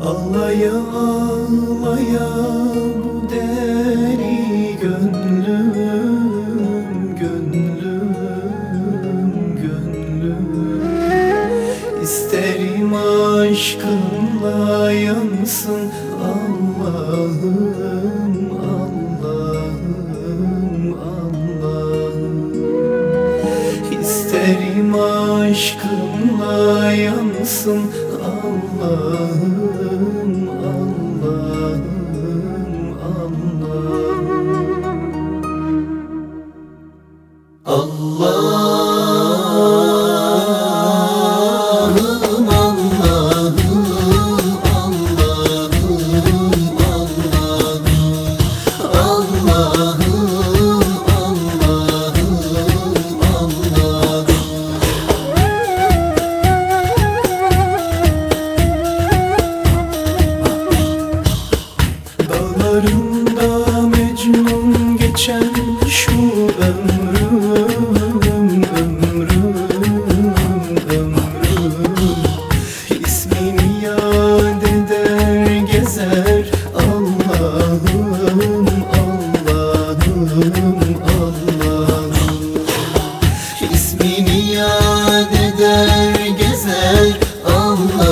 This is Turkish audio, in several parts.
Ağlaya ağlaya bu deli gönlüm Gönlüm, gönlüm. İsterim aşkınla yansın Allah'ım, Allah'ım, Allah'ım. İsterim aşkınla yansın Allah'ım, Dağlarında Mecnun geçen şu ömrüm Ömrüm, ömrüm. İsmini yad eder gezer Allah'ım, Allah'ım, Allah'ım. İsmini yad eder gezer Allah'ım,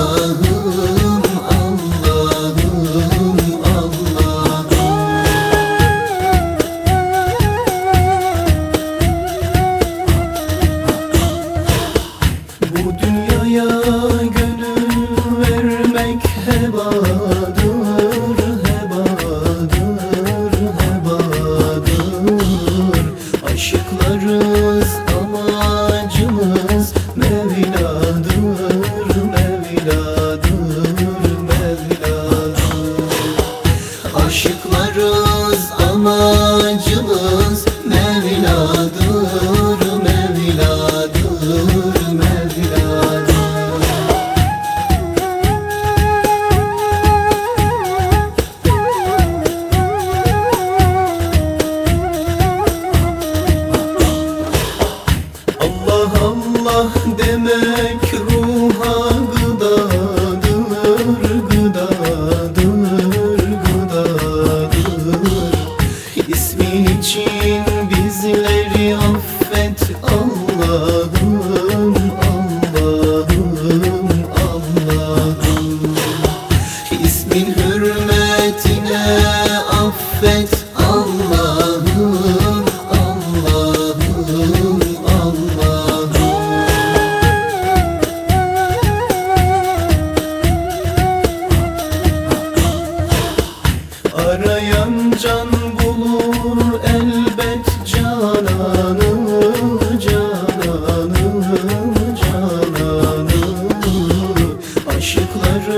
Aşıklarız amacımız Mevladır, Mevladır, Mevladır Aşıklarız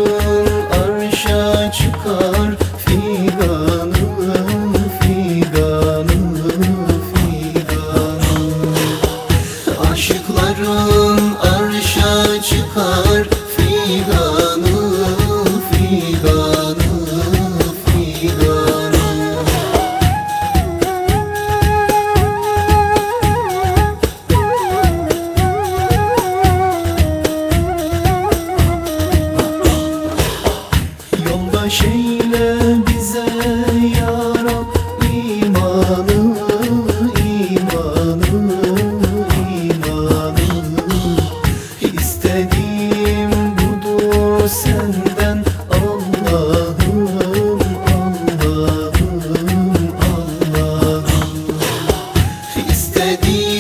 you senden Allah'ım Allah'ım Allah'ım. İstediğim